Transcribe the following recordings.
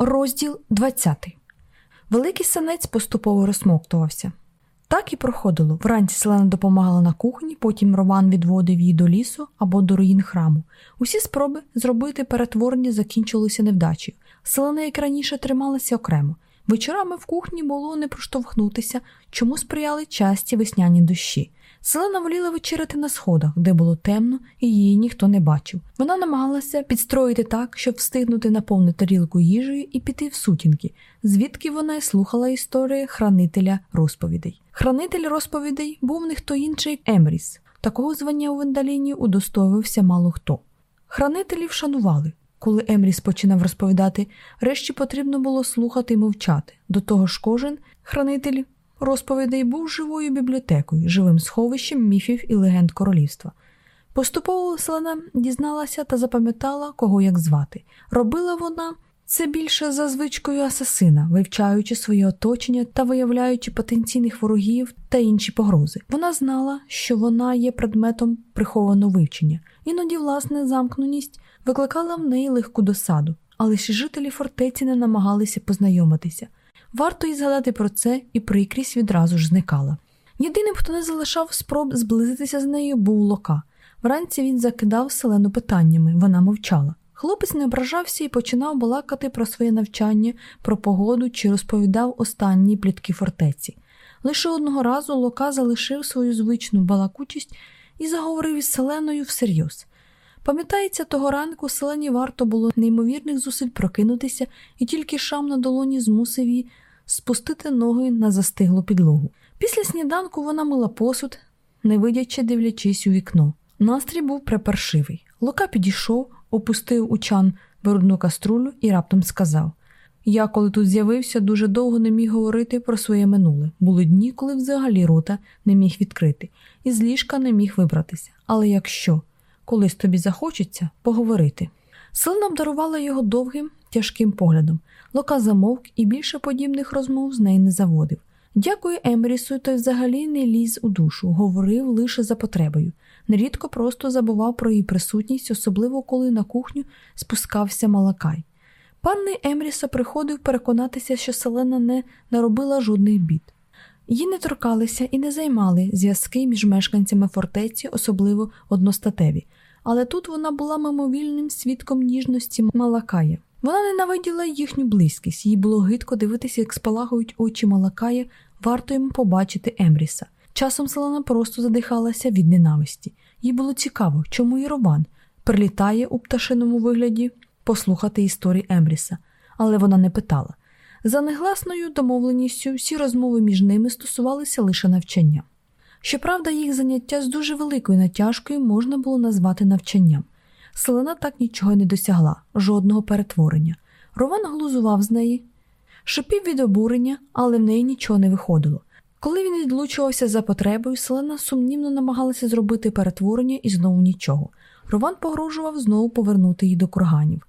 Розділ 20. Великий санець поступово розсмоктувався. Так і проходило. Вранці Селена допомагала на кухні, потім Роман відводив її до лісу або до руїн храму. Усі спроби зробити перетворення закінчилися невдачею. Селена, як раніше, трималася окремо. Вечорами в кухні було не проштовхнутися, чому сприяли часті весняні дощі. Селена воліла вечеряти на сходах, де було темно і її ніхто не бачив. Вона намагалася підстроїти так, щоб встигнути наповнити тарілку їжею і піти в сутінки, звідки вона й слухала історії хранителя розповідей. Хранитель розповідей був не хто інший Емріс. Такого звання у Вендаліні удостоювався мало хто. Хранителів шанували. Коли Емріс починав розповідати, решті потрібно було слухати і мовчати. До того ж, кожен хранитель розповідей був живою бібліотекою, живим сховищем міфів і легенд королівства. Поступово Селена дізналася та запам'ятала, кого як звати. Робила вона це більше за звичкою асасина, вивчаючи своє оточення та виявляючи потенційних ворогів та інші погрози. Вона знала, що вона є предметом прихованого вивчення, іноді власна замкненість викликала в неї легку досаду, але ж жителі фортеці не намагалися познайомитися. Варто й згадати про це, і прикрість відразу ж зникала. Єдиним, хто не залишав спроб зблизитися з нею, був Лока. Вранці він закидав селену питаннями, вона мовчала. Хлопець не ображався і починав балакати про своє навчання, про погоду чи розповідав останні плітки фортеці. Лише одного разу Лока залишив свою звичну балакучість і заговорив із селеною всерйоз. Пам'ятається, того ранку селені варто було неймовірних зусиль прокинутися, і тільки шам на долоні змусив її спустити ноги на застиглу підлогу. Після сніданку вона мила посуд, не видячи, дивлячись у вікно. Настрій був препаршивий. Лука підійшов, опустив у чан брудну каструлю і раптом сказав: Я, коли тут з'явився, дуже довго не міг говорити про своє минуле. Були дні, коли взагалі рота не міг відкрити, і з ліжка не міг вибратися. Але якщо колись тобі захочеться поговорити. Селена обдарувала його довгим, тяжким поглядом. Лока замовк і більше подібних розмов з неї не заводив. Дякую Емрісу, той взагалі не ліз у душу, говорив лише за потребою. Нерідко просто забував про її присутність, особливо коли на кухню спускався Малакай. Панни Емріса приходив переконатися, що Селена не наробила жодних бід. Її не торкалися і не займали зв'язки між мешканцями фортеці, особливо одностатеві, але тут вона була мимовільним свідком ніжності Малакая. Вона ненавиділа їхню близькість, їй було гидко дивитися, як спалагують очі Малакая, варто йому побачити Емріса. Часом Селена просто задихалася від ненависті. Їй було цікаво, чому Єрован прилітає у пташиному вигляді послухати історії Емріса, але вона не питала. За негласною домовленістю всі розмови між ними стосувалися лише навчання. Щоправда, їх заняття з дуже великою натяжкою можна було назвати навчанням. Селена так нічого не досягла, жодного перетворення. Рован глузував з неї, шипів від обурення, але в неї нічого не виходило. Коли він відлучувався за потребою, Селена сумнівно намагалася зробити перетворення і знову нічого. Рован погрожував знову повернути її до курганів.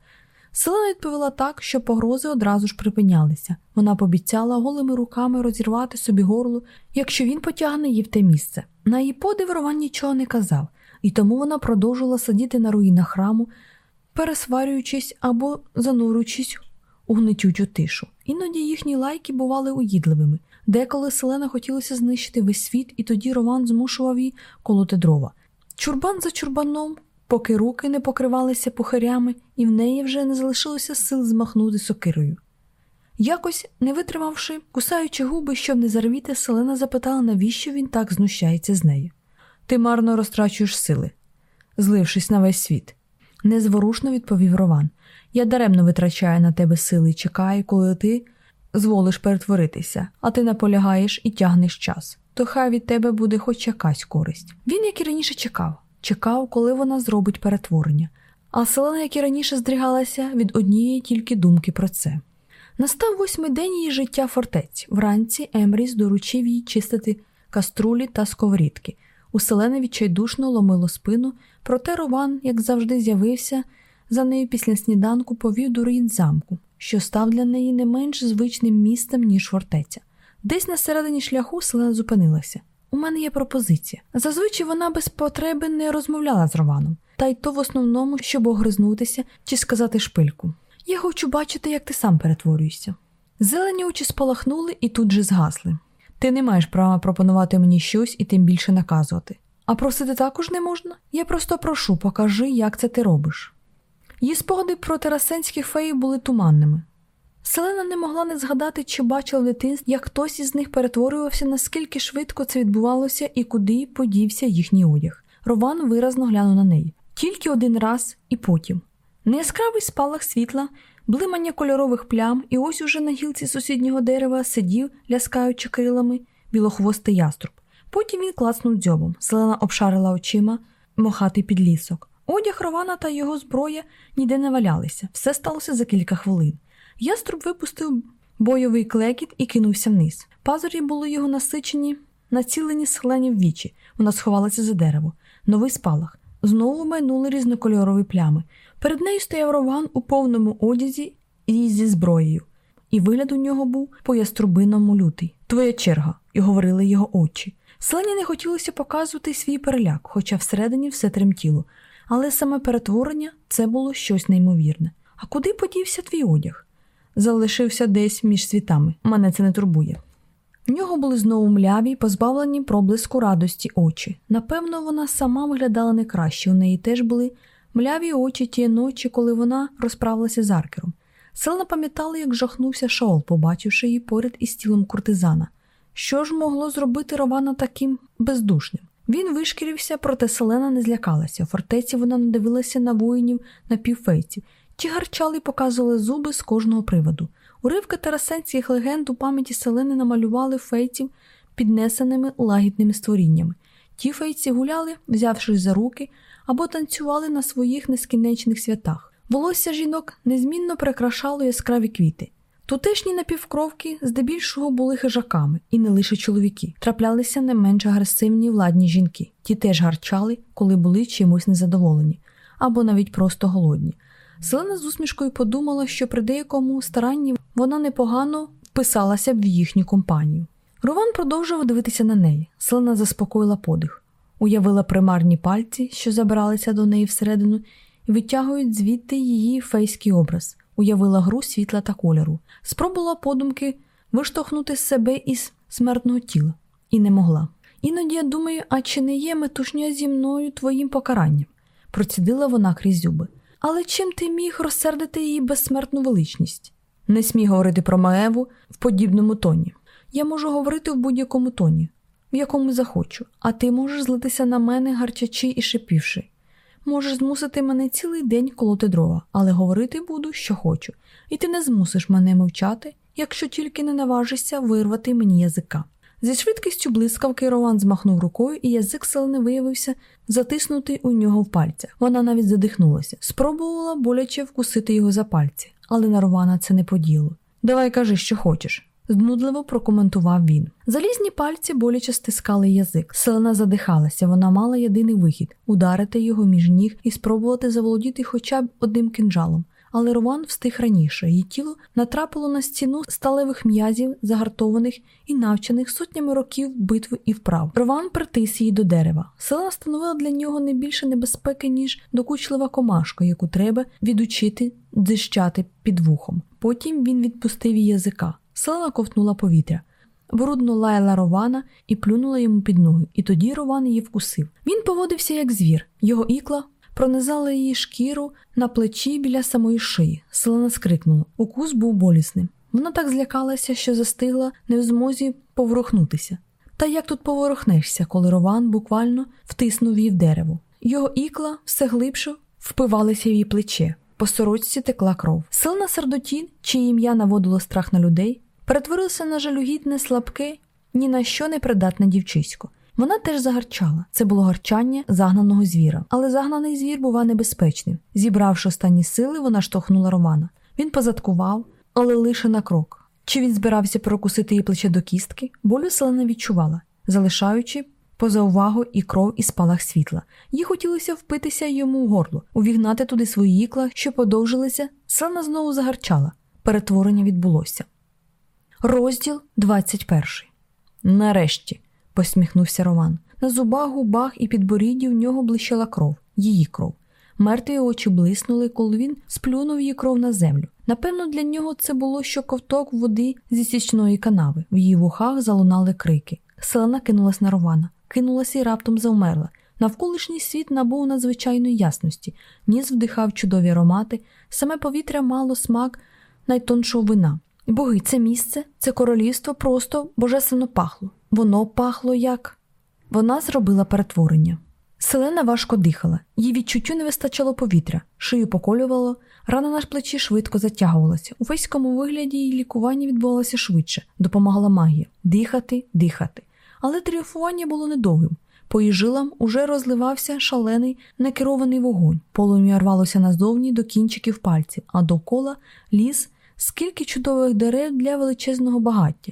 Селена відповіла так, що погрози одразу ж припинялися. Вона пообіцяла голими руками розірвати собі горло, якщо він потягне її в те місце. На її подив Рован нічого не казав, і тому вона продовжувала сидіти на руїнах храму, пересварюючись або занурюючись у гнетючу тишу. Іноді їхні лайки бували уїдливими. Деколи Селена хотілося знищити весь світ, і тоді Роман змушував її колоти дрова. Чурбан за чурбаном поки руки не покривалися пухарями, і в неї вже не залишилося сил змахнути сокирою. Якось, не витримавши, кусаючи губи, щоб не зарвіти, Селена запитала, навіщо він так знущається з нею. Ти марно розтрачуєш сили, злившись на весь світ. Незворушно відповів Рован. Я даремно витрачаю на тебе сили і чекаю, коли ти зволиш перетворитися, а ти наполягаєш і тягнеш час. То хай від тебе буде хоч якась користь. Він, як і раніше, чекав чекав, коли вона зробить перетворення, а селена, як і раніше здригалася від однієї тільки думки про це. Настав восьмий день її життя фортець. Вранці Емріс доручив їй чистити каструлі та сковорідки. У селени відчайдушно ломило спину, проте Рован, як завжди, з'явився за нею після сніданку, повів до руїн замку, що став для неї не менш звичним містом, ніж фортеця. Десь на середині шляху селена зупинилася. У мене є пропозиція. Зазвичай вона без потреби не розмовляла з Романом, та й то в основному, щоб огризнутися чи сказати шпильку. Я хочу бачити, як ти сам перетворюєшся. Зелені очі спалахнули і тут же згасли. Ти не маєш права пропонувати мені щось і тим більше наказувати. А просити також не можна? Я просто прошу, покажи, як це ти робиш. Її спогади про терасенських феїв були туманними. Селена не могла не згадати, чи бачила дитинстві, як хтось із них перетворювався, наскільки швидко це відбувалося і куди подівся їхній одяг. Рован виразно глянув на неї. Тільки один раз і потім. Неяскравий спалах світла, блимання кольорових плям, і ось уже на гілці сусіднього дерева сидів, ляскаючи крилами, білохвостий яструб. Потім він класнув дзьобом. Селена обшарила очима мохатий підлісок. Одяг Рована та його зброя ніде не валялися. Все сталося за кілька хвилин. Яструб випустив бойовий клекіт і кинувся вниз. Пазурі були його насичені, націлені селені в вічі. Вона сховалася за дерево. Новий спалах. Знову майнули різнокольорові плями. Перед нею стояв Рован у повному одязі і зі зброєю, і вигляд у нього був по яструбиному лютий. Твоя черга, і говорили його очі. Селені не хотілося показувати свій переляк, хоча всередині все тремтіло, але саме перетворення це було щось неймовірне. А куди подівся твій одяг? Залишився десь між світами. Мене це не турбує. В нього були знову мляві, позбавлені проблиску радості очі. Напевно, вона сама виглядала не краще. У неї теж були мляві очі тієї ночі, коли вона розправилася з аркером. Селена пам'ятала, як жахнувся Шаол, побачивши її поряд із тілом куртизана. Що ж могло зробити Рована таким бездушним? Він вишкірився, проте Селена не злякалася. У фортеці вона надивилася на воїнів напівфейців. Ті гарчали показували зуби з кожного приводу. Уривки тарасенських легенд у пам'яті Селени намалювали фейців піднесеними лагідними створіннями. Ті фейці гуляли, взявшись за руки, або танцювали на своїх нескінчених святах. Волосся жінок незмінно прикрашало яскраві квіти. Тутешні напівкровки здебільшого були хижаками, і не лише чоловіки. Траплялися не менш агресивні владні жінки. Ті теж гарчали, коли були чимось незадоволені, або навіть просто голодні. Селена з усмішкою подумала, що при деякому старанні вона непогано вписалася б в їхню компанію. Рован продовжував дивитися на неї. Селена заспокоїла подих, уявила примарні пальці, що забиралися до неї всередину, і витягують звідти її фейський образ, уявила гру світла та кольору, спробувала подумки виштовхнути себе із смертного тіла, і не могла. Іноді я думаю, а чи не є метушня зі мною твоїм покаранням? процідила вона крізь зуби. Але чим ти міг розсердити її безсмертну величність? Не смій говорити про Маеву в подібному тоні. Я можу говорити в будь-якому тоні, в якому захочу, а ти можеш злитися на мене, гарчачи і шипівши. Можеш змусити мене цілий день колоти дрова, але говорити буду, що хочу, і ти не змусиш мене мовчати, якщо тільки не наважишся вирвати мені язика. Зі швидкістю блискавки Рован змахнув рукою, і язик селени виявився затиснутий у нього в пальцях. Вона навіть задихнулася, спробувала боляче вкусити його за пальці, але на Рована це не поділо. Давай кажи, що хочеш. Знудливо прокоментував він. Залізні пальці боляче стискали язик. Селена задихалася, вона мала єдиний вихід ударити його між ніг і спробувати заволодіти хоча б одним кинджалом але Рован встиг раніше. Її тіло натрапило на стіну сталевих м'язів, загартованих і навчених сотнями років битви і вправ. Рован притис її до дерева. Села становила для нього не більше небезпеки, ніж докучлива комашка, яку треба відучити дзищати під вухом. Потім він відпустив її язика. Селена ковтнула повітря. Брудно лаяла Рована і плюнула йому під ноги, і тоді Рован її вкусив. Він поводився як звір, його ікла пронизала її шкіру на плечі біля самої шиї. Селена скрикнула. Укус був болісним. Вона так злякалася, що застигла, не в змозі поворухнутися. Та як тут поворухнешся, коли Рован буквально втиснув її в дерево. Його ікла все глибше впивалися в її плече. По сорочці текла кров. Силна сердотін, чиє ім'я наводило страх на людей, перетворилася на жалюгідне, слабке, ні на що не придатне дівчисько. Вона теж загарчала. Це було гарчання загнаного звіра. Але загнаний звір бува небезпечним. Зібравши останні сили, вона штовхнула Романа. Він позадкував, але лише на крок. Чи він збирався прокусити її плече до кістки? Болю селена відчувала, залишаючи поза увагу і кров і спалах світла. Їй хотілося впитися йому в горло, увігнати туди свої ікла, що подовжилися. Селена знову загарчала. Перетворення відбулося. Розділ 21 Нарешті посміхнувся Роман. На зубах, губах і підборідді в нього блищала кров, її кров. Мертві очі блиснули, коли він сплюнув її кров на землю. Напевно, для нього це було що ковток води зі січної канави. В її вухах залунали крики. Селена кинулась на Рована, кинулася і раптом завмерла. Навколишній світ набув надзвичайної ясності, ніс вдихав чудові аромати, саме повітря мало смак найтоншого вина. Боги, це місце, це королівство просто божественно пахло. Воно пахло як. Вона зробила перетворення. Селена важко дихала, їй відчуттю не вистачало повітря, шию поколювало, рана на плечі швидко затягувалася. У веському вигляді її лікування відбувалося швидше, допомагала магія дихати, дихати. Але тріумфування було недовгим. По її жилам уже розливався шалений некерований вогонь, полум'я рвалося назовні до кінчиків пальців, а довкола ліс, скільки чудових дерев для величезного багаття.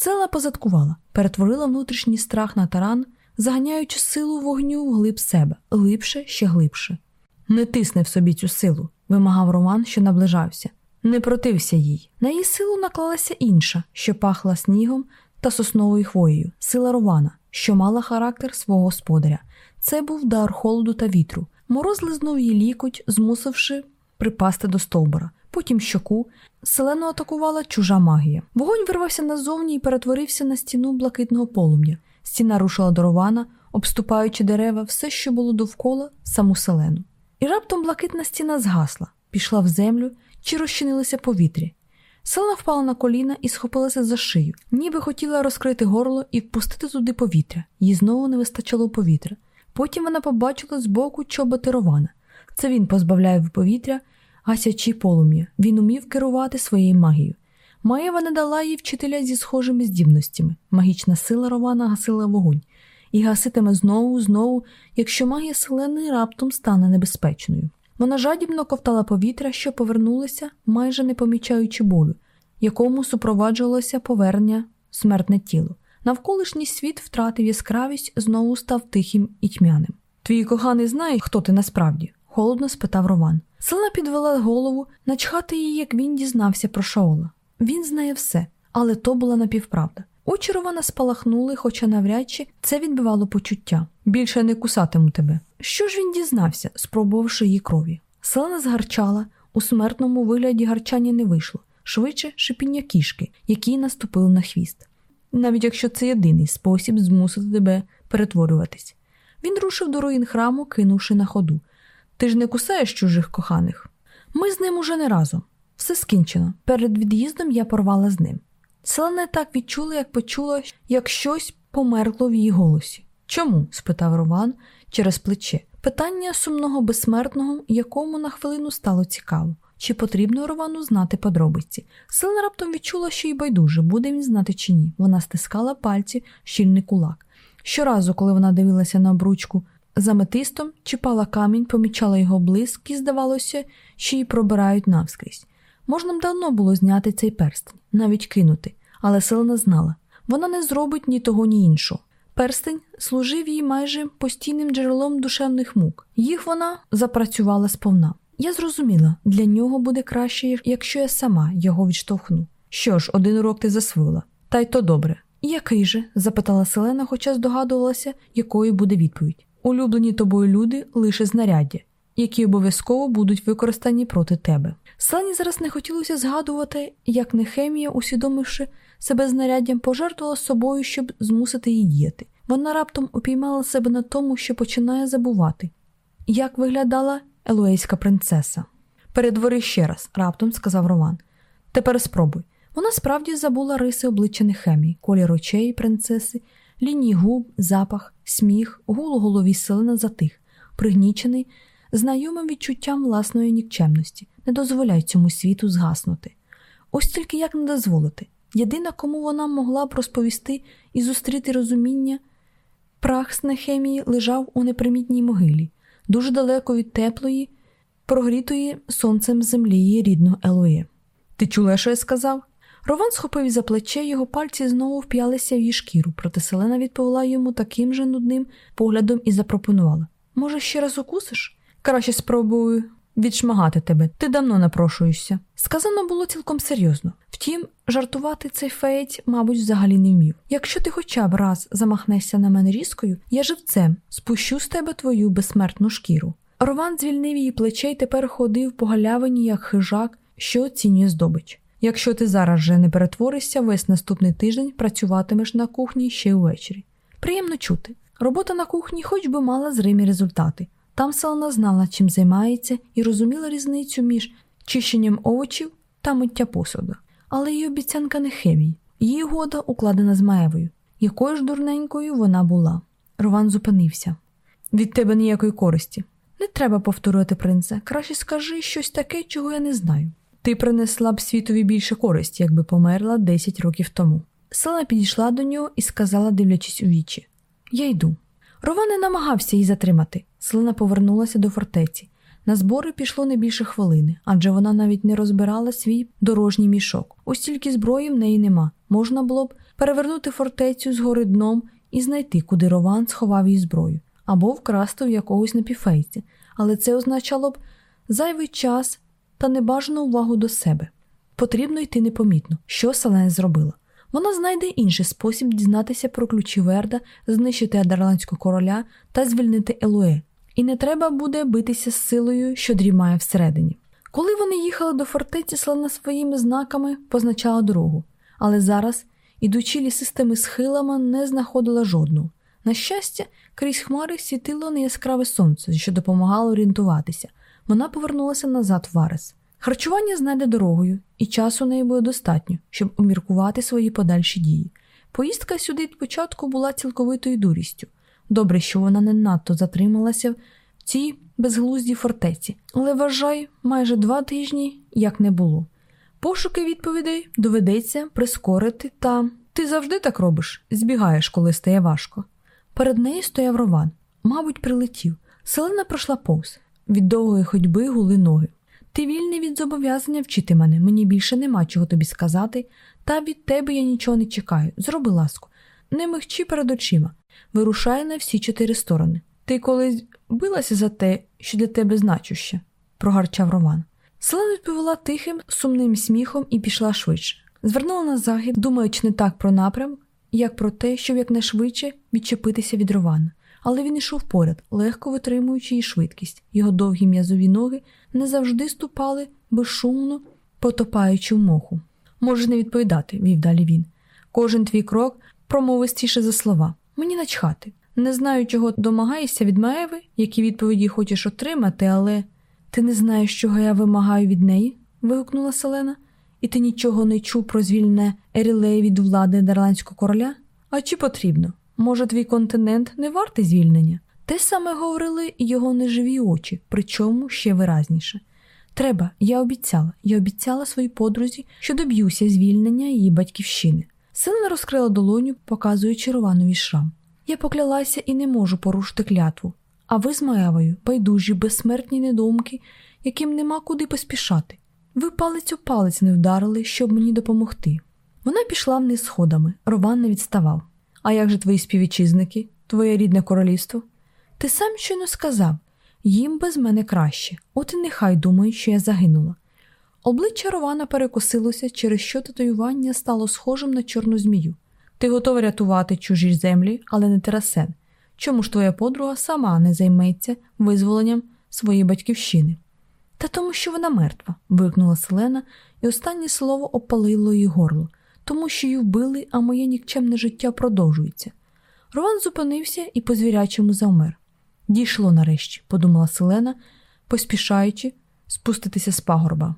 Села позадкувала, перетворила внутрішній страх на таран, заганяючи силу вогню глиб себе, глибше, ще глибше. Не тисни в собі цю силу, вимагав Роман, що наближався. Не протився їй. На її силу наклалася інша, що пахла снігом та сосновою хвоєю, сила Рована, що мала характер свого господаря. Це був дар холоду та вітру. Мороз лизнув її лікоть, змусивши припасти до стовбура. Потім щоку селену атакувала чужа магія. Вогонь вирвався назовні і перетворився на стіну блакитного полум'я. Стіна рушила до Рована, обступаючи дерева, все, що було довкола, саму селену. І раптом блакитна стіна згасла, пішла в землю чи розчинилося повітря. Селена впала на коліна і схопилася за шию, ніби хотіла розкрити горло і впустити туди повітря, їй знову не вистачало повітря. Потім вона побачила збоку чоботи Рована. Це він позбавляє повітря, гасячи полум'я. Він умів керувати своєю магією. Маєва не дала їй вчителя зі схожими здібностями. Магічна сила Рована гасила вогонь і гаситиме знову, знову, якщо магія селени раптом стане небезпечною. Вона жадібно ковтала повітря, що повернулося, майже не помічаючи болю, якому супроваджувалося повернення смертне тіло. Навколишній світ втратив яскравість, знову став тихим і тьмяним. Твій коханий знає, хто ти насправді? холодно спитав Рован. Селена підвела голову, начхати її, як він дізнався про Шаола. Він знає все, але то була напівправда. Очі Рована спалахнули, хоча навряд чи це відбивало почуття. Більше не кусатиму тебе. Що ж він дізнався, спробувавши її крові? Селена згарчала, у смертному вигляді гарчання не вийшло, швидше шипіння кішки, який наступили на хвіст. Навіть якщо це єдиний спосіб змусити тебе перетворюватись. Він рушив до руїн храму, кинувши на ходу. Ти ж не кусаєш чужих коханих? Ми з ним уже не разом. Все скінчено. Перед від'їздом я порвала з ним. Селена так відчула, як почула, як щось померкло в її голосі. Чому? спитав Роман через плече. Питання сумного безсмертного, якому на хвилину стало цікаво. Чи потрібно Ровану знати подробиці? Селена раптом відчула, що й байдуже, буде він знати чи ні. Вона стискала пальці щільний кулак. Щоразу, коли вона дивилася на обручку за метистом, чіпала камінь, помічала його блиск і, здавалося, що її пробирають навскрізь. Можна б давно було зняти цей перстень, навіть кинути, але Селена знала вона не зробить ні того, ні іншого. Перстень служив їй майже постійним джерелом душевних мук. Їх вона запрацювала сповна. Я зрозуміла, для нього буде краще, якщо я сама його відштовхну. Що ж, один урок ти засвоїла. Та й то добре. Який же? запитала Селена, хоча здогадувалася, якою буде відповідь. Улюблені тобою люди лише знаряддя, які обов'язково будуть використані проти тебе. Селені зараз не хотілося згадувати, як Нехемія, усвідомивши себе знаряддям, пожертвувала собою, щоб змусити її діяти. Вона раптом упіймала себе на тому, що починає забувати, як виглядала елуейська принцеса. Передвори ще раз, раптом сказав Роман. Тепер спробуй. Вона справді забула риси обличчя Нехемії, колір очей принцеси, лінії губ, запах, сміх, гул у голові селена затих, пригнічений, знайомим відчуттям власної нікчемності, не дозволяй цьому світу згаснути. Ось тільки як не дозволити. Єдина, кому вона могла б розповісти і зустріти розуміння, прах з Нехемії лежав у непримітній могилі, дуже далеко від теплої, прогрітої сонцем землі її рідного Елоє. Ти чула, що я сказав? Рован схопив за плече, його пальці знову вп'ялися в її шкіру, проте Селена відповіла йому таким же нудним поглядом і запропонувала Може, ще раз укусиш? Краще спробую відшмагати тебе, ти давно напрошуєшся. Сказано було цілком серйозно. Втім, жартувати цей феєць, мабуть, взагалі не вмів. Якщо ти хоча б раз замахнешся на мене різкою, я живцем спущу з тебе твою безсмертну шкіру. Рован звільнив її плече й тепер ходив по галявині, як хижак, що оцінює здобич. Якщо ти зараз же не перетворишся, весь наступний тиждень працюватимеш на кухні ще й увечері. Приємно чути. Робота на кухні хоч би мала зримі результати. Там Селена знала, чим займається, і розуміла різницю між чищенням овочів та миття посуду. Але її обіцянка не хемій. Її года укладена з Маєвою. Якою ж дурненькою вона була. Рован зупинився. Від тебе ніякої користі. Не треба повторювати принце. Краще скажи щось таке, чого я не знаю. Ти принесла б світові більше користі, якби померла 10 років тому. Селена підійшла до нього і сказала, дивлячись у вічі: Я йду. Рован не намагався її затримати. Селена повернулася до фортеці. На збори пішло не більше хвилини, адже вона навіть не розбирала свій дорожній мішок. Ось тільки зброї в неї нема. Можна було б перевернути фортецю згори дном і знайти, куди Рован сховав її зброю, або вкрасти в якогось напіфейці, але це означало б зайвий час та небажану увагу до себе. Потрібно йти непомітно, що Селена зробила. Вона знайде інший спосіб дізнатися про ключі Верда, знищити адерландського короля та звільнити Елуе. І не треба буде битися з силою, що дрімає всередині. Коли вони їхали до фортеці, Селена своїми знаками позначала дорогу, але зараз, ідучи лісистими схилами, не знаходила жодного. На щастя, крізь хмари світило неяскраве сонце, що допомагало орієнтуватися. Вона повернулася назад в Варес. Харчування знайде дорогою, і часу неї буде достатньо, щоб уміркувати свої подальші дії. Поїздка сюди від початку була цілковитою дурістю. Добре, що вона не надто затрималася в цій безглуздій фортеці, але вважай, майже два тижні як не було. Пошуки відповідей доведеться прискорити, та ти завжди так робиш, збігаєш, коли стає важко. Перед нею стояв Рован, мабуть, прилетів. Селена пройшла повз. Від довгої ходьби гули ноги. Ти вільний від зобов'язання вчити мене, мені більше нема чого тобі сказати, та від тебе я нічого не чекаю. Зроби ласку. Не михчи перед очима, вирушай на всі чотири сторони. Ти колись билася за те, що для тебе значуще, прогарчав Роман. Селена відповіла тихим, сумним сміхом і пішла швидше. Звернула на захід, думаючи не так про напрям, як про те, щоб якнайшвидше відчепитися від Рована але він йшов поряд, легко витримуючи її швидкість. Його довгі м'язові ноги не завжди ступали безшумно, потопаючи в моху. Можеш не відповідати, вів далі він. Кожен твій крок промовистіше за слова. Мені начхати. Не знаю, чого домагаєшся від Маеви, які відповіді хочеш отримати, але ти не знаєш, чого я вимагаю від неї? вигукнула Селена. І ти нічого не чув про звільне Ерілеї від влади Дарландського короля? А чи потрібно? Може, твій континент не вартий звільнення? Те саме говорили його неживі очі, причому ще виразніше. Треба, я обіцяла, я обіцяла своїй подрузі, що доб'юся звільнення її батьківщини. Сина розкрила долоню, показуючи Рованові шрам. Я поклялася і не можу порушити клятву. А ви з Маявою, байдужі, безсмертні недумки, яким нема куди поспішати. Ви палець у палець не вдарили, щоб мені допомогти. Вона пішла вниз сходами, Рован не відставав. А як же твої співвітчизники, твоє рідне королівство? Ти сам щойно сказав їм без мене краще, от і нехай думають, що я загинула. Обличчя Рована перекосилося, через що татуювання стало схожим на чорну змію. Ти готовий рятувати чужі землі, але не терасен. Чому ж твоя подруга сама не займеться визволенням своєї батьківщини? Та тому, що вона мертва, вигукнула Селена, і останнє слово опалило її горло тому що її вбили, а моє нікчемне життя продовжується. Рован зупинився і по звірячому завмер. Дійшло нарешті, подумала Селена, поспішаючи спуститися з пагорба.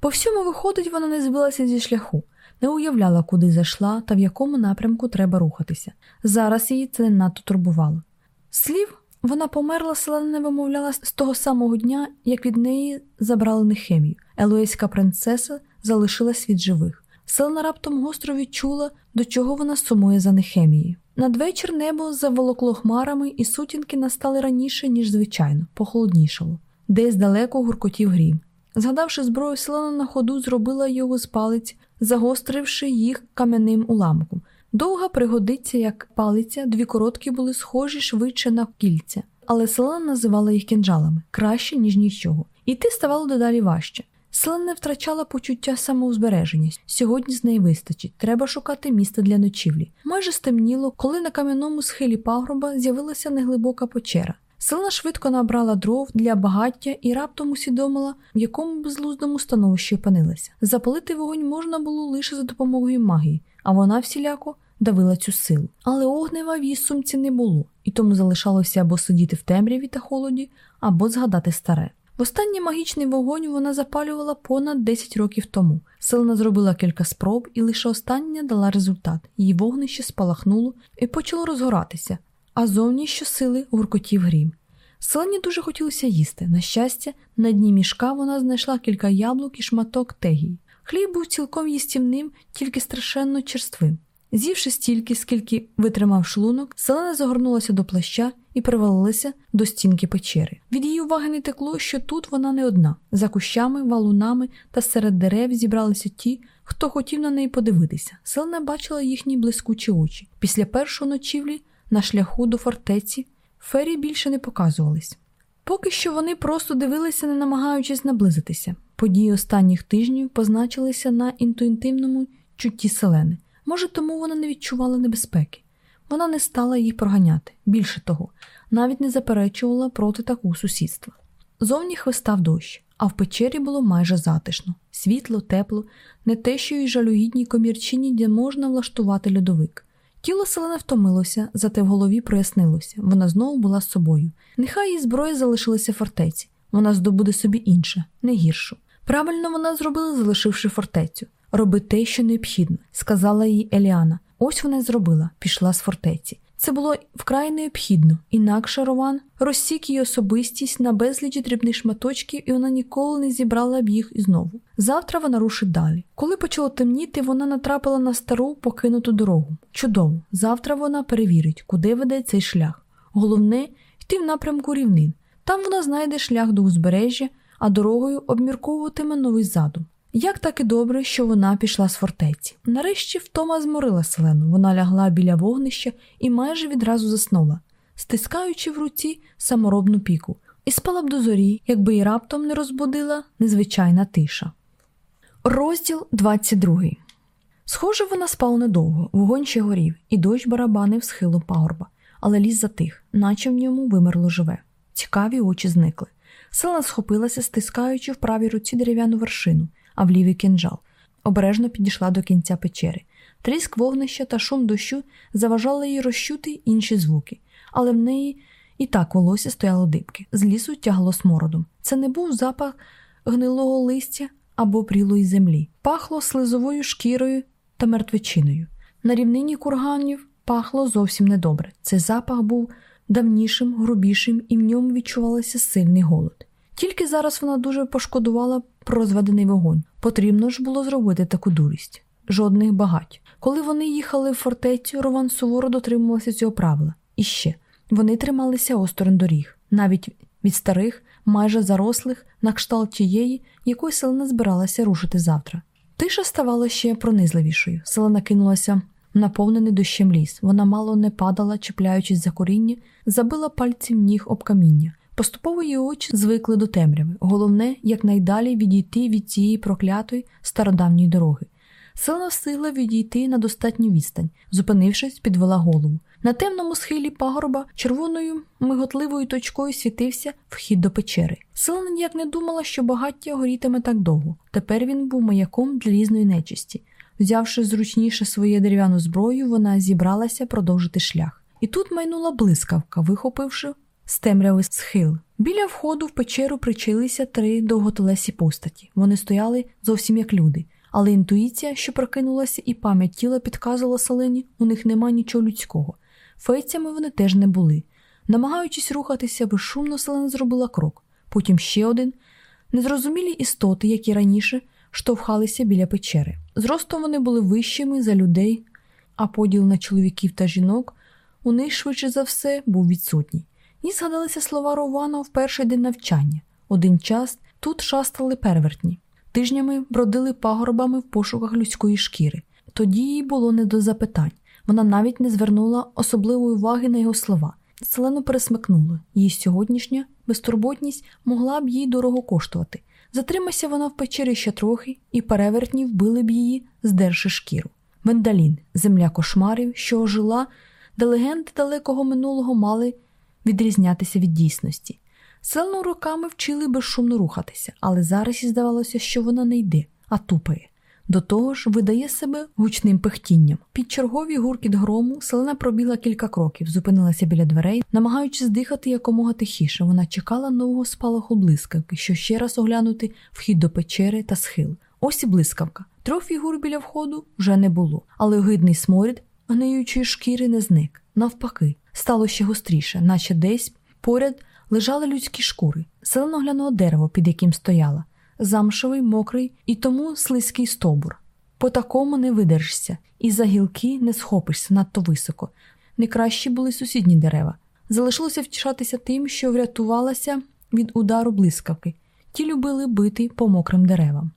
По всьому, виходить, вона не збилася зі шляху, не уявляла, куди зайшла та в якому напрямку треба рухатися. Зараз її це не надто турбувало. Слів вона померла, Селена не вимовляла з того самого дня, як від неї забрали Нехемію. Елуейська принцеса залишилась від живих. Селена раптом гостро відчула, до чого вона сумує за Нехемією. Надвечір небо заволокло хмарами, і сутінки настали раніше, ніж звичайно, похолоднішало. Десь далеко гуркотів грім. Згадавши зброю, селена на ходу зробила його з палиць, загостривши їх кам'яним уламком. Довга пригодиться, як палиця, дві короткі були схожі швидше на кільця, але селена називала їх кінжалами краще, ніж нічого. Іти ставало дедалі важче. Селена не втрачала почуття самоузбереження. Сьогодні з неї вистачить. Треба шукати місце для ночівлі. Майже стемніло, коли на кам'яному схилі пагроба з'явилася неглибока печера. Селена швидко набрала дров для багаття і раптом усвідомила, в якому безлуздому становищі опинилася. Запалити вогонь можна було лише за допомогою магії, а вона всіляко давила цю силу. Але огнева в її сумці не було, і тому залишалося або сидіти в темряві та холоді, або згадати старе. Востаннє магічний вогонь вона запалювала понад 10 років тому. Селена зробила кілька спроб, і лише остання дала результат. Її вогнище спалахнуло і почало розгоратися, а зовні щосили гуркотів грім. Селені дуже хотілося їсти. На щастя, на дні мішка вона знайшла кілька яблук і шматок тегії. Хліб був цілком їстівним, тільки страшенно черствим. З'ївши стільки, скільки витримав шлунок, селена загорнулася до плаща і привалилася до стінки печери. Від її уваги не текло, що тут вона не одна. За кущами, валунами та серед дерев зібралися ті, хто хотів на неї подивитися. Селена бачила їхні блискучі очі. Після першої ночівлі на шляху до фортеці фері більше не показувались. Поки що вони просто дивилися, не намагаючись наблизитися. Події останніх тижнів позначилися на інтуїтивному чутті селени. Може, тому вона не відчувала небезпеки. Вона не стала їх проганяти. Більше того, навіть не заперечувала проти такого сусідства. Зовні хвистав дощ, а в печері було майже затишно, світло, тепло, не те, що й жалюгідній комірчині, де можна влаштувати льодовик. Тіло селена втомилося, зате в голові прояснилося. Вона знову була з собою. Нехай її зброя залишилася фортеці. Вона здобуде собі інше, не гіршу. Правильно вона зробила, залишивши фортецю. Роби те, що необхідно, сказала їй Еліана. Ось вона зробила, пішла з фортеці. Це було вкрай необхідно, інакше Рован розсік її особистість на безліч дрібних шматочків, і вона ніколи не зібрала б їх знову. Завтра вона рушить далі. Коли почало темніти, вона натрапила на стару покинуту дорогу. Чудово, завтра вона перевірить, куди веде цей шлях. Головне йти в напрямку рівнин. Там вона знайде шлях до узбережжя, а дорогою обмірковуватиме новий задум. Як так і добре, що вона пішла з фортеці. Нарешті втома зморила селену. Вона лягла біля вогнища і майже відразу заснула, стискаючи в руці саморобну піку, і спала б до зорі, якби її раптом не розбудила незвичайна тиша. Розділ 22 Схоже, вона спала недовго, вогонь ще горів, і дощ барабанив схилу пагорба, але ліс затих, наче в ньому вимерло живе. Цікаві очі зникли. Селена схопилася, стискаючи в правій руці дерев'яну вершину а в лівий кинджал. Обережно підійшла до кінця печери. Тріск вогнища та шум дощу заважали їй розчути інші звуки, але в неї і так волосся стояло дибки, з лісу тягло смородом. Це не був запах гнилого листя або прілої землі, пахло слизовою шкірою та мертвечиною. На рівнині курганів пахло зовсім недобре. Цей запах був давнішим, грубішим, і в ньому відчувався сильний голод. Тільки зараз вона дуже пошкодувала про розведений вогонь. Потрібно ж було зробити таку дурість. Жодних багать. Коли вони їхали в фортецю, Рован суворо дотримувався цього правила. І ще вони трималися осторонь доріг, навіть від старих, майже зарослих, на кшталт тієї, якої селена збиралася рушити завтра. Тиша ставала ще пронизливішою. Селена кинулася в наповнений дощем ліс. Вона мало не падала, чіпляючись за коріння, забила пальцем ніг об каміння. Поступово її очі звикли до темряви. Головне, якнайдалі відійти від цієї проклятої стародавньої дороги. Сила встигла відійти на достатню відстань, зупинившись, підвела голову. На темному схилі пагорба червоною миготливою точкою світився вхід до печери. Сила ніяк не думала, що багаття горітиме так довго. Тепер він був маяком для різної нечисті. Взявши зручніше своє дерев'яну зброю, вона зібралася продовжити шлях. І тут майнула блискавка, вихопивши з схил. Біля входу в печеру причилися три довготелесі постаті. Вони стояли зовсім як люди, але інтуїція, що прокинулася, і пам'ять тіла підказувала Селені, у них нема нічого людського. Фейцями вони теж не були. Намагаючись рухатися, безшумно Селена зробила крок, потім ще один. Незрозумілі істоти, які раніше штовхалися біля печери. Зростом вони були вищими за людей, а поділ на чоловіків та жінок у них швидше за все був відсутній. Їй згадалися слова Рована в перший день навчання. Один час тут шастали перевертні, тижнями бродили пагорбами в пошуках людської шкіри. Тоді їй було не до запитань. Вона навіть не звернула особливої уваги на його слова. Селену пересмикнуло. Її сьогоднішня безтурботність могла б їй дорого коштувати. Затримайся вона в печері ще трохи, і перевертні вбили б її, здерши шкіру. Мендалін, земля кошмарів, що ожила, де легенди далекого минулого мали відрізнятися від дійсності. Селену руками вчили безшумно рухатися, але зараз їй здавалося, що вона не йде, а тупає. До того ж, видає себе гучним пихтінням. Під чергові гуркіт грому селена пробіла кілька кроків, зупинилася біля дверей, намагаючись дихати якомога тихіше. Вона чекала нового спалаху блискавки, щоб ще раз оглянути вхід до печери та схил. Ось і блискавка. Трьох фігур біля входу вже не було, але огидний сморід гниючої шкіри не зник. Навпаки, стало ще гостріше, наче десь поряд лежали людські шкури. Селена оглянула дерево, під яким стояла замшевий, мокрий і тому слизький стовбур. По такому не видержишся, і за гілки не схопишся надто високо. Не кращі були сусідні дерева. Залишилося втішатися тим, що врятувалася від удару блискавки. Ті любили бити по мокрим деревам.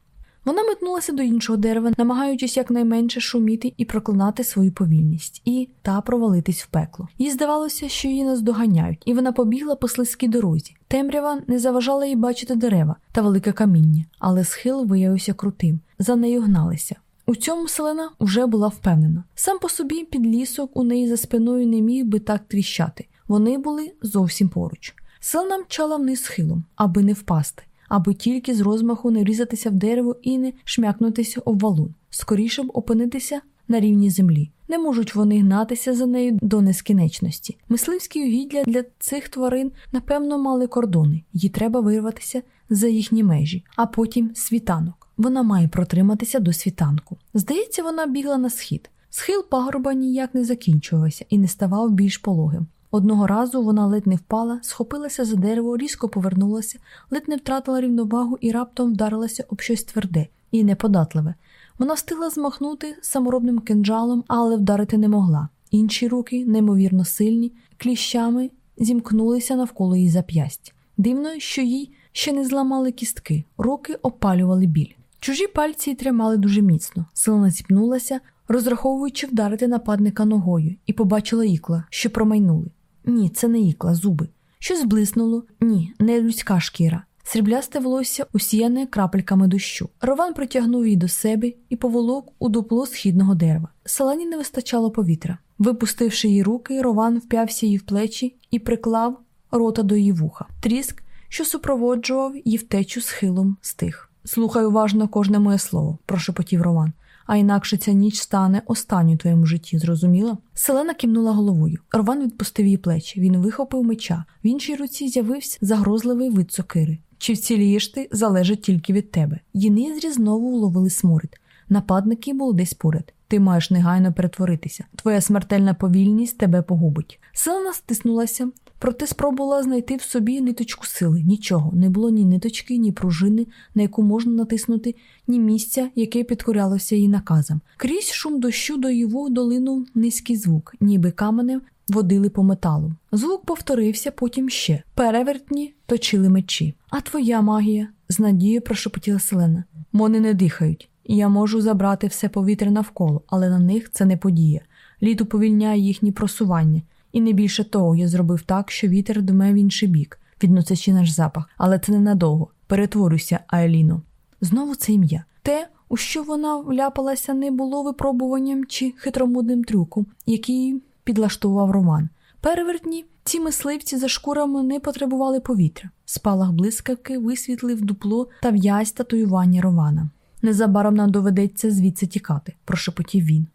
Вона метнулася до іншого дерева, намагаючись якнайменше шуміти і проклинати свою повільність, і та провалитись в пекло. Їй здавалося, що її наздоганяють, і вона побігла по слизькій дорозі. Темрява не заважала їй бачити дерева та велике каміння, але схил виявився крутим. За нею гналися. У цьому селена вже була впевнена. Сам по собі підлісок у неї за спиною не міг би так тріщати. Вони були зовсім поруч. Селена мчала вниз схилом, аби не впасти аби тільки з розмаху не різатися в дерево і не шмякнутися об валун, скоріше б опинитися на рівні землі. Не можуть вони гнатися за нею до нескінченності. Мисливські угіддя для цих тварин, напевно, мали кордони, їй треба вирватися за їхні межі, а потім світанок. Вона має протриматися до світанку. Здається, вона бігла на схід. Схил пагорба ніяк не закінчувався і не ставав більш пологим. Одного разу вона ледь не впала, схопилася за дерево, різко повернулася, ледь не втратила рівновагу і раптом вдарилася об щось тверде і неподатливе. Вона встигла змахнути саморобним кинджалом, але вдарити не могла. Інші руки, неймовірно сильні, кліщами зімкнулися навколо її зап'ясть. Дивно, що їй ще не зламали кістки, руки опалювали біль. Чужі пальці тримали дуже міцно. Сила зіпнулася, розраховуючи вдарити нападника ногою, і побачила ікла, що промайнули. Ні, це не ікла, зуби. Щось блиснуло, ні, не людська шкіра. Сріблясте волосся усіяне крапельками дощу. Рован притягнув її до себе і поволок у дупло східного дерева. Салані не вистачало повітря. Випустивши її руки, Рован вп'явся їй в плечі і приклав рота до її вуха. Тріск, що супроводжував її втечу схилом стих. Слухай уважно кожне моє слово, прошепотів Рован а інакше ця ніч стане останньою твоєму житті, зрозуміла? Селена кивнула головою. Рован відпустив її плечі. Він вихопив меча. В іншій руці з'явився загрозливий вид сокири. Чи вцілієш ти залежить тільки від тебе. Їнизрі знову уловили сморід. Нападники були десь поряд. Ти маєш негайно перетворитися. Твоя смертельна повільність тебе погубить. Селена стиснулася, проте спробувала знайти в собі ниточку сили. Нічого, не було ні ниточки, ні пружини, на яку можна натиснути, ні місця, яке підкорялося її наказам. Крізь шум дощу до його долинув низький звук, ніби каменем водили по металу. Звук повторився потім ще. Перевертні точили мечі. А твоя магія? з надією прошепотіла Селена. Вони не дихають. Я можу забрати все повітря навколо, але на них це не подія. Лід уповільняє їхні просування, і не більше того, я зробив так, що вітер думе в інший бік, відносячи наш запах, але це ненадовго. Перетворюйся, Айліно. Знову це ім'я. Те, у що вона вляпалася, не було випробуванням чи хитромудним трюком, який підлаштував Роман. Перевертні ці мисливці за шкурами не потребували повітря. Спалах блискавки висвітлив дупло та в'язь татуювання Романа. Незабаром нам доведеться звідси тікати, прошепотів він.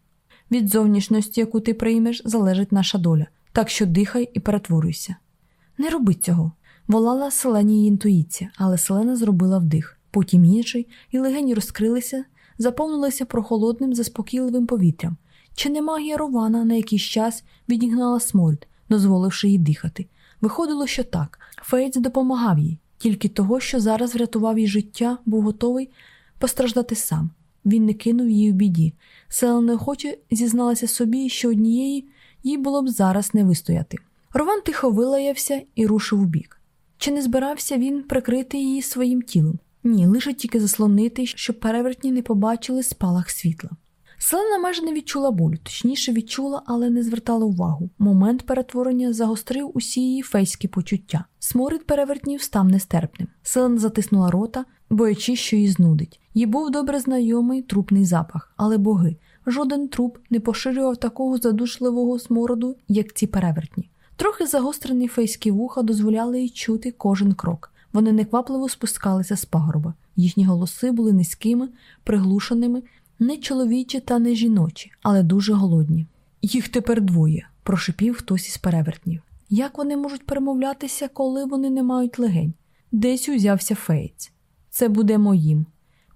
Від зовнішності, яку ти приймеш, залежить наша доля, так що дихай і перетворюйся. Не роби цього, волала селені інтуїція, але селена зробила вдих, потім інший, і легені розкрилися, заповнилися прохолодним, заспокійливим повітрям. Чи не магія Рована на якийсь час відігнала сморід, дозволивши їй дихати? Виходило, що так. Фейтс допомагав їй, тільки того, що зараз врятував їй життя, був готовий постраждати сам. Він не кинув її в біді. Села неохоче зізналася собі, що однієї їй було б зараз не вистояти. Рован тихо вилаявся і рушив у бік. Чи не збирався він прикрити її своїм тілом? Ні, лише тільки заслонити, щоб перевертні не побачили спалах світла. Селена майже не відчула болю, точніше відчула, але не звертала увагу. Момент перетворення загострив усі її фейські почуття. Сморід перевертнів став нестерпним. Селена затиснула рота, боячись, що її знудить. Їй був добре знайомий трупний запах, але боги. Жоден труп не поширював такого задушливого смороду, як ці перевертні. Трохи загострені фейські вуха дозволяли їй чути кожен крок. Вони неквапливо спускалися з пагорба. Їхні голоси були низькими, приглушеними, не чоловічі та не жіночі, але дуже голодні. Їх тепер двоє, прошипів хтось із перевертнів. Як вони можуть перемовлятися, коли вони не мають легень? Десь узявся фейць. Це буде моїм.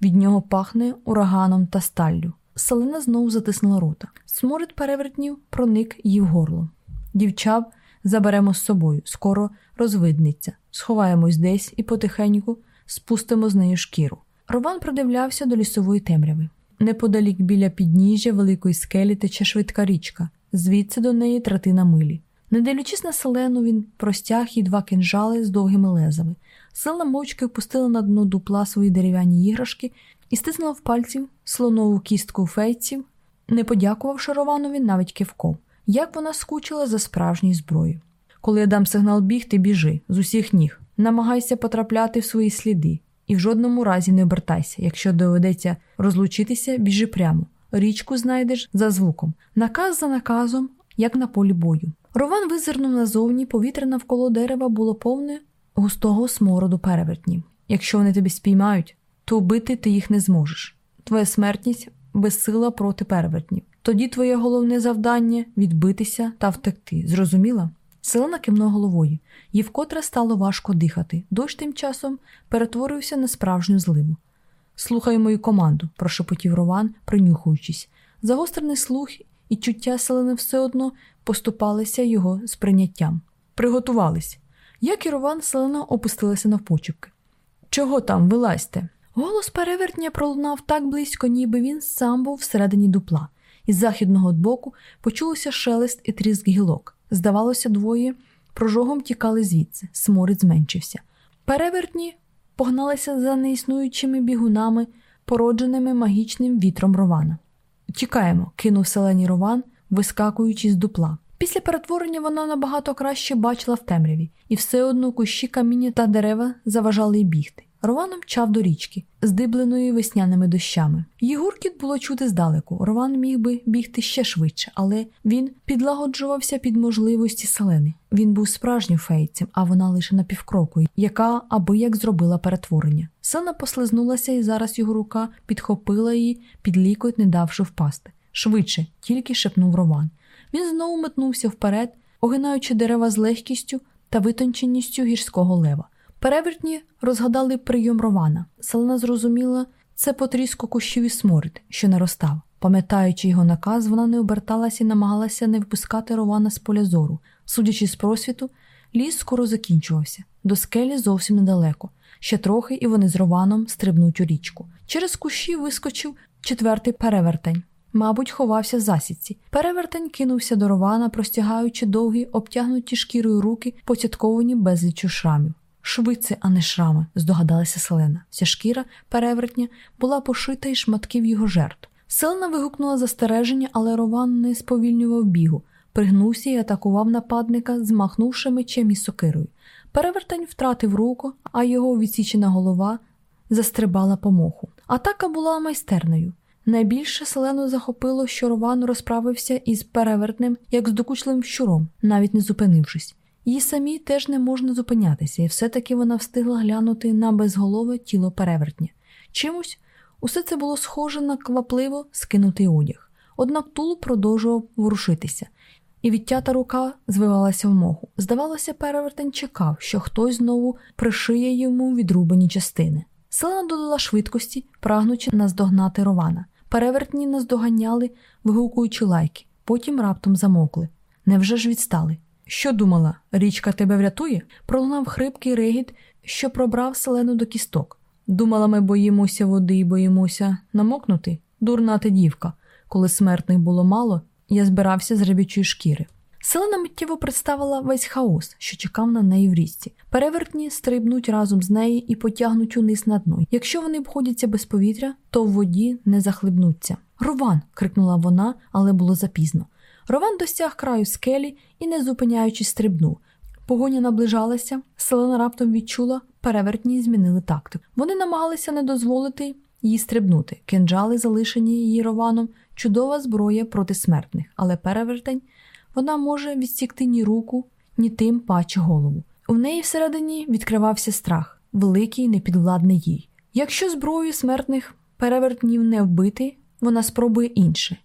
Від нього пахне ураганом та сталлю. Селена знову затиснула рота. Сморід перевертнів проник їй в горло. Дівчат заберемо з собою, скоро розвиднеться, сховаємось десь і потихеньку спустимо з нею шкіру. Рован придивлявся до лісової темряви. Неподалік біля підніжжя великої скелі тече швидка річка, звідси до неї третина милі. Не дивлячись на селену, він простяг їй два кинжали з довгими лезами. Селена мовчки впустила на дно дупла свої дерев'яні іграшки і стиснула в пальців слонову кістку фейців, не подякувавши Рованові навіть кивком. Як вона скучила за справжньою зброєю. Коли я дам сигнал бігти, біжи з усіх ніг. Намагайся потрапляти в свої сліди і в жодному разі не обертайся. Якщо доведеться розлучитися, біжи прямо. Річку знайдеш за звуком, наказ за наказом, як на полі бою. Рован визирнув назовні, повітря навколо дерева було повне густого смороду перевертнів. Якщо вони тебе спіймають, то вбити ти їх не зможеш. Твоя смертність безсила проти перевертнів. Тоді твоє головне завдання відбитися та втекти. Зрозуміла? Селена кивнула головою, їй вкотре стало важко дихати. Дощ тим часом перетворився на справжню зливу. Слухай мою команду, прошепотів Рован, принюхуючись. Загострений слух і чуття селени все одно поступалися його сприйняттям. Приготувались. Як і Рован, селена опустилася навпочепки. Чого там, вилазьте? Голос перевертня пролунав так близько, ніби він сам був всередині дупла. Із західного боку почулося шелест і тріск гілок. Здавалося, двоє прожогом тікали звідси, сморід зменшився. Перевертні погналися за неіснуючими бігунами, породженими магічним вітром Рована. Тікаємо, кинув селені Рован, вискакуючи з дупла. Після перетворення вона набагато краще бачила в темряві, і все одно кущі каміння та дерева заважали й бігти. Рован мчав до річки, здибленої весняними дощами. Її було чути здалеку. Рован міг би бігти ще швидше, але він підлагоджувався під можливості селени. Він був справжнім фейцем, а вона лише на півкроку, яка аби як зробила перетворення. Селена послизнулася, і зараз його рука підхопила її під лікоть, не давши впасти. Швидше, тільки шепнув Рован. Він знову метнувся вперед, огинаючи дерева з легкістю та витонченістю гірського лева. Перевертні розгадали прийом Рована. Селена зрозуміла, це потріско кущів і сморід, що наростав. Пам'ятаючи його наказ, вона не оберталася і намагалася не впускати Рована з поля зору. Судячи з просвіту, ліс скоро закінчувався. До скелі зовсім недалеко. Ще трохи, і вони з Рованом стрибнуть у річку. Через кущі вискочив четвертий перевертень. Мабуть, ховався в засідці. Перевертень кинувся до Рована, простягаючи довгі, обтягнуті шкірою руки, поцятковані безліччю шрамів. Швидце, а не шрами, здогадалася Селена. Вся шкіра перевертня була пошита й шматків його жертв. Селена вигукнула застереження, але Рован не сповільнював бігу, пригнувся і атакував нападника, змахнувши мечем і сокирою. Перевертень втратив руку, а його відсічена голова застрибала по моху. Атака була майстерною. Найбільше селену захопило, що Рован розправився із перевертним, як з докучливим щуром, навіть не зупинившись. Їй самій теж не можна зупинятися, і все-таки вона встигла глянути на безголове тіло перевертня. Чимось усе це було схоже на квапливо скинутий одяг. Однак тулуб продовжував ворушитися, і відтята рука звивалася в моху. Здавалося, перевертень чекав, що хтось знову пришиє йому відрубані частини. Селена додала швидкості, прагнучи наздогнати Рована. Перевертні наздоганяли, вигукуючи лайки, потім раптом замокли. Невже ж відстали? Що думала, річка тебе врятує? Пролунав хрипкий регіт, що пробрав селену до кісток. Думала, ми боїмося води і боїмося намокнути? Дурна ти дівка. Коли смертних було мало, я збирався з рибячої шкіри. Селена миттєво представила весь хаос, що чекав на неї в річці. Перевертні стрибнуть разом з нею і потягнуть униз на дно. Якщо вони обходяться без повітря, то в воді не захлебнуться. Рован. крикнула вона, але було запізно. Рован досяг краю скелі і, не зупиняючись, стрибнув. Погоня наближалася, селена раптом відчула, перевертні змінили тактику. Вони намагалися не дозволити їй стрибнути. Кинджали, залишені її рованом, чудова зброя проти смертних, але перевертень вона може відсікти ні руку, ні тим паче голову. У неї всередині відкривався страх, великий, непідвладний їй. Якщо зброю смертних перевертнів не вбити, вона спробує інше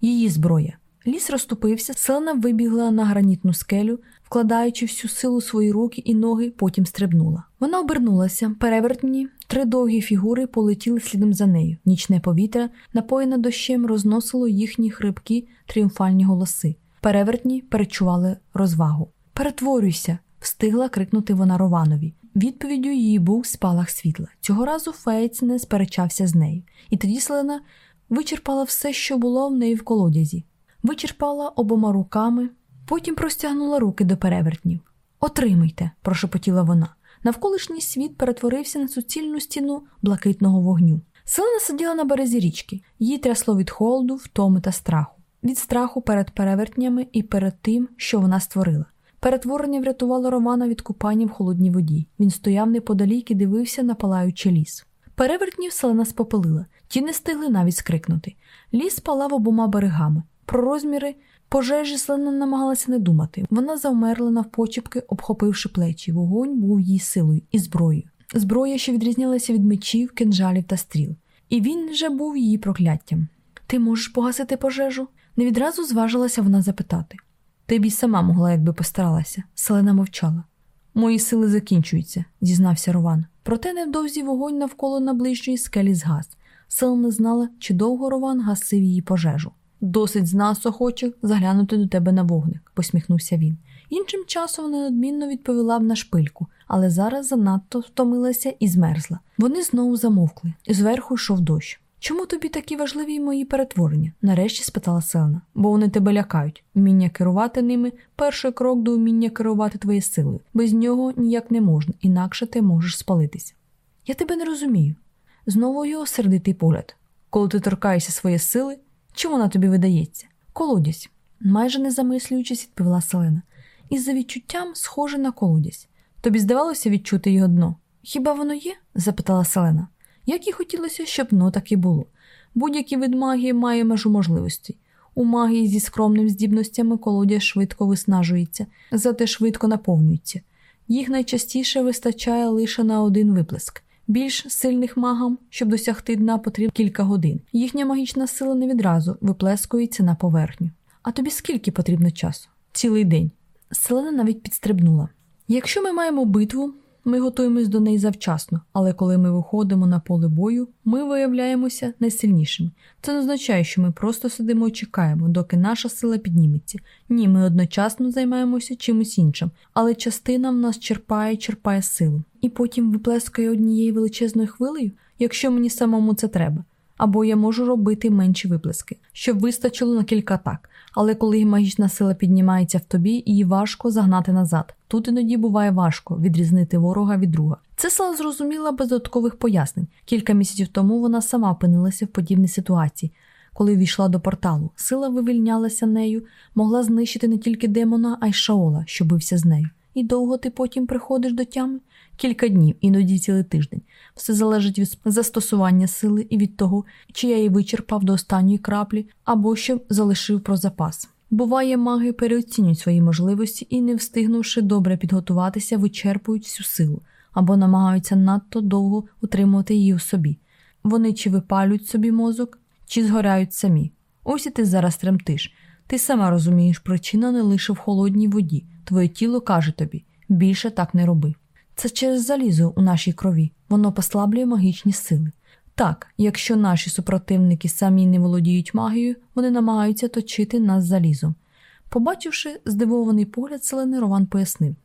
її зброя. Ліс розступився, селена вибігла на гранітну скелю, вкладаючи всю силу свої руки і ноги, потім стрибнула. Вона обернулася, перевертні, три довгі фігури полетіли слідом за нею. Нічне повітря, напоєне дощем, розносило їхні хрипкі тріумфальні голоси. Перевертні перечували розвагу. Перетворюйся! встигла крикнути вона Рованові. Відповіддю її був спалах світла. Цього разу Феєць не сперечався з нею, і тоді Селена вичерпала все, що було в неї в колодязі, вичерпала обома руками, потім простягнула руки до перевертнів. Отримайте, прошепотіла вона. Навколишній світ перетворився на суцільну стіну блакитного вогню. Селена сиділа на березі річки, її трясло від холоду, втоми та страху, від страху перед перевертнями і перед тим, що вона створила. Перетворення врятувало Романа від купання в холодній воді. Він стояв неподалік і дивився на палаючий ліс. Перевертнів селена спопелила, ті не стигли навіть скрикнути. Ліс палав обома берегами. Про розміри пожежі селена намагалася не думати. Вона завмерла навпочепки, обхопивши плечі. Вогонь був її силою і зброєю. Зброя, що відрізнялася від мечів, кинжалів та стріл. І він вже був її прокляттям. Ти можеш погасити пожежу? Не відразу зважилася вона запитати. Ти б і сама могла, якби постаралася. Селена мовчала. Мої сили закінчуються, зізнався Рован. Проте невдовзі вогонь навколо наближчої скелі згас. Сел не знала, чи довго Рован гасив її пожежу. Досить з нас охочих заглянути до тебе на вогник, посміхнувся він. Іншим часом вона надмінно відповіла б на шпильку, але зараз занадто втомилася і змерзла. Вони знову замовкли, зверху йшов дощ. Чому тобі такі важливі мої перетворення? нарешті спитала Селена. Бо вони тебе лякають. Вміння керувати ними перший крок до вміння керувати твоєю силою. Без нього ніяк не можна, інакше ти можеш спалитися. Я тебе не розумію. Знову його сердитий погляд. Коли ти торкаєшся своєї сили, чи вона тобі видається? Колодязь, майже не замислюючись, відповіла Селена. Із за відчуттям схоже на колодязь. Тобі здавалося відчути його дно? Хіба воно є? запитала Селена як і хотілося, щоб воно так і було. Будь-який вид магії має межу можливостей. У магії зі скромними здібностями колодязь швидко виснажується, зате швидко наповнюється. Їх найчастіше вистачає лише на один виплеск. Більш сильних магам, щоб досягти дна, потрібно кілька годин. Їхня магічна сила не відразу виплескується на поверхню. А тобі скільки потрібно часу? Цілий день. Селена навіть підстрибнула. Якщо ми маємо битву, ми готуємось до неї завчасно, але коли ми виходимо на поле бою, ми виявляємося найсильнішими. Це не означає, що ми просто сидимо і чекаємо, доки наша сила підніметься. Ні, ми одночасно займаємося чимось іншим, але частина в нас черпає, черпає силу. І потім виплескає однією величезною хвилею, якщо мені самому це треба. Або я можу робити менші виплески, щоб вистачило на кілька атак. Але коли магічна сила піднімається в тобі, її важко загнати назад. Тут іноді буває важко відрізнити ворога від друга. Це сила зрозуміла без додаткових пояснень. Кілька місяців тому вона сама опинилася в подібній ситуації. Коли війшла до порталу, сила вивільнялася нею, могла знищити не тільки демона, а й шаола, що бився з нею. І довго ти потім приходиш до тями? Кілька днів, іноді цілий тиждень. Все залежить від застосування сили і від того, чи я її вичерпав до останньої краплі або що залишив про запас. Буває, маги переоцінюють свої можливості і, не встигнувши добре підготуватися, вичерпують всю силу або намагаються надто довго утримувати її у собі. Вони чи випалюють собі мозок, чи згоряють самі. Ось і ти зараз тремтиш. Ти сама розумієш, причина не лише в холодній воді. Твоє тіло каже тобі більше так не роби. Це через залізо у нашій крові, воно послаблює магічні сили. Так, якщо наші супротивники самі не володіють магією, вони намагаються точити нас залізом. Побачивши здивований погляд, селений Рован пояснив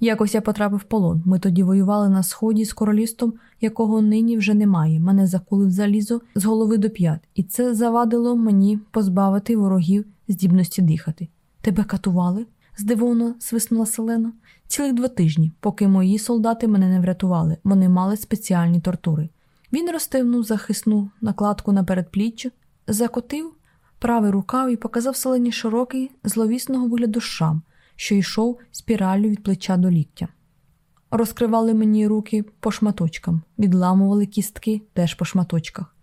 якось я потрапив в полон. Ми тоді воювали на сході з королістом, якого нині вже немає. Мене закулив залізо з голови до п'ят, і це завадило мені позбавити ворогів здібності дихати. Тебе катували? здивовано свиснула Селена. Цілих два тижні, поки мої солдати мене не врятували, вони мали спеціальні тортури. Він розстивнув захисну накладку на передпліччя, закотив правий рукав і показав селені широкий, зловісного вигляду шрам, що йшов спіраллю від плеча до ліктя. Розкривали мені руки по шматочкам, відламували кістки теж по шматочках.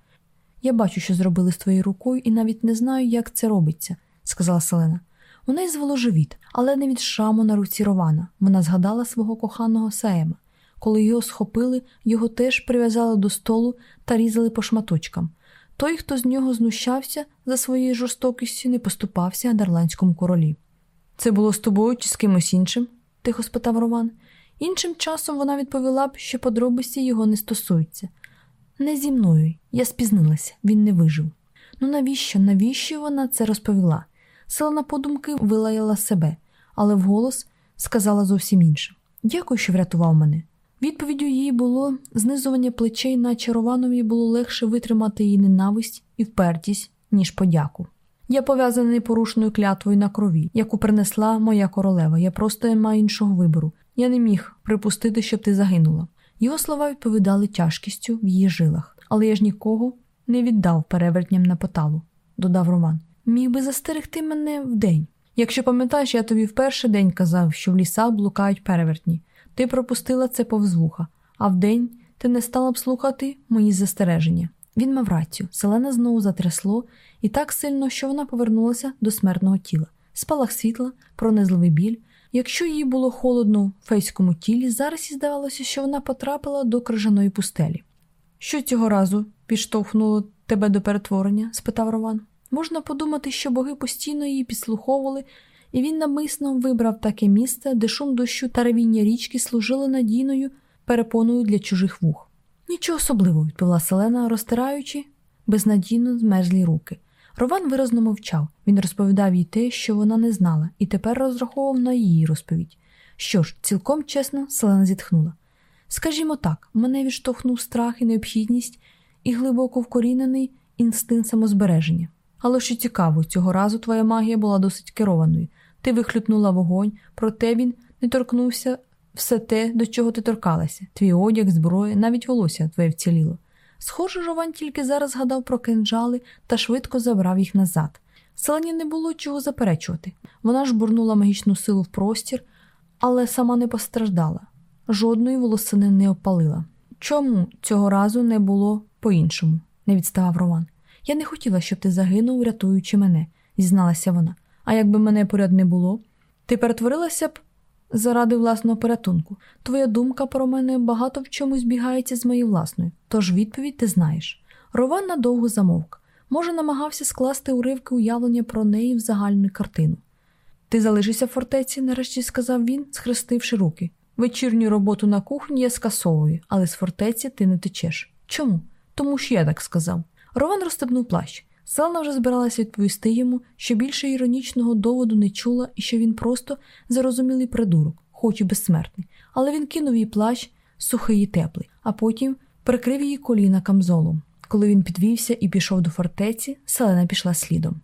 Я бачу, що зробили з твоєю рукою, і навіть не знаю, як це робиться, сказала Селена. У неї звело живіт, але не від шраму на руці Рована. Вона згадала свого коханого Саема. Коли його схопили, його теж прив'язали до столу та різали по шматочкам. Той, хто з нього знущався за своєю жорстокістю, не поступався Адерландському королі. Це було з тобою чи з кимось іншим? тихо спитав Роман. Іншим часом вона відповіла б, що подробиці його не стосуються. Не зі мною, я спізнилася, він не вижив. Ну навіщо, навіщо вона це розповіла? Селена подумки вилаяла себе, але вголос сказала зовсім інше. Дякую, що врятував мене. Відповіддю їй було знизування плечей, наче Рованові було легше витримати її ненависть і впертість, ніж подяку. Я пов'язаний порушною клятвою на крові, яку принесла моя королева. Я просто не маю іншого вибору. Я не міг припустити, щоб ти загинула. Його слова відповідали тяжкістю в її жилах, але я ж нікого не віддав перевертням на поталу, додав Роман. Міг би застерегти мене вдень. Якщо пам'ятаєш, я тобі в перший день казав, що в лісах блукають перевертні. Ти пропустила це повз вуха, а вдень ти не стала б слухати мої застереження. Він мав рацію, селена знову затрясло і так сильно, що вона повернулася до смертного тіла. Спалах світла, пронизливий біль. Якщо їй було холодно в фейському тілі, зараз їй здавалося, що вона потрапила до крижаної пустелі. Що цього разу підштовхнуло тебе до перетворення? спитав Роман. Можна подумати, що боги постійно її підслуховували, і він намисно вибрав таке місце, де шум дощу та ревіння річки служили надійною перепоною для чужих вух. Нічого особливого, відповіла Селена, розтираючи безнадійно змерзлі руки. Рован виразно мовчав. Він розповідав їй те, що вона не знала, і тепер розраховував на її розповідь. Що ж, цілком чесно, Селена зітхнула. Скажімо так, мене відштовхнув страх і необхідність і глибоко вкорінений інстинкт самозбереження. Але що цікаво, цього разу твоя магія була досить керованою. Ти вихлюпнула вогонь, проте він не торкнувся все те, до чого ти торкалася, твій одяг, зброя, навіть волосся твоє вціліло. Схоже, Жован тільки зараз згадав про кинджали та швидко забрав їх назад. Селені не було чого заперечувати. Вона ж бурнула магічну силу в простір, але сама не постраждала, жодної волосини не опалила. Чому цього разу не було по-іншому? не відставав Роман. Я не хотіла, щоб ти загинув, рятуючи мене, зізналася вона. А якби мене поряд не було, ти перетворилася б заради власного порятунку. Твоя думка про мене багато в чому збігається з моєю власною, тож відповідь ти знаєш. Рован надовго замовк. Може, намагався скласти уривки уявлення про неї в загальну картину. Ти залишишся в фортеці, нарешті сказав він, схрестивши руки. Вечірню роботу на кухні я скасовую, але з фортеці ти не течеш. Чому? Тому що я так сказав. Рован розстебнув плащ. Селена вже збиралася відповісти йому, що більше іронічного доводу не чула і що він просто зарозумілий придурок, хоч і безсмертний, але він кинув їй плащ, сухий і теплий, а потім прикрив її коліна камзолом. Коли він підвівся і пішов до фортеці, селена пішла слідом.